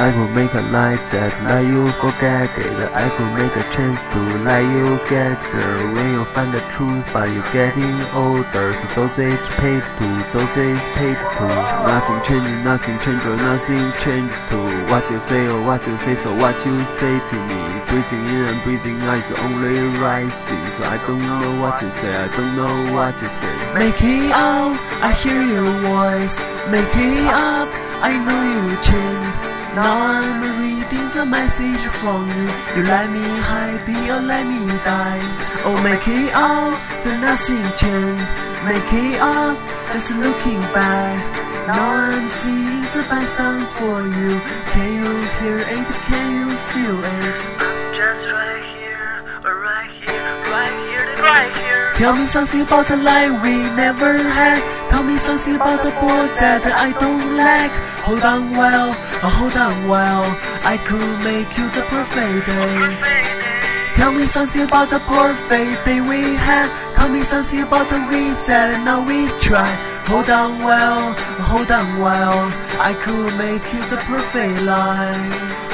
I could make a life that let you forget it. I could make a chance to let you get there. When you find the truth, but you're getting older. So those age page two, those age page two. Nothing changing, nothing change or nothing change to what you say or what you say. So what you say to me, breathing in and breathing out is only rising. So I don't know what to say. I don't know what to say. Make it up, I hear your voice. Make it up, I know you change. I'm reading the message from you. You let me happy or let me die. Oh, make it up, there's nothing change. Make it up, just looking back. Now I'm singing the best song for you. Can you hear it? Can you feel it? Just right here, right here, right here, right here. Tell me something about the life we never had. Tell me something about the boy that I don't like. Hold on well, oh, hold on well. I could make you the perfect day. Tell me something about the perfect day we had. Tell me something about the said now we try. Hold on well, oh, hold on well. I could make you the perfect life.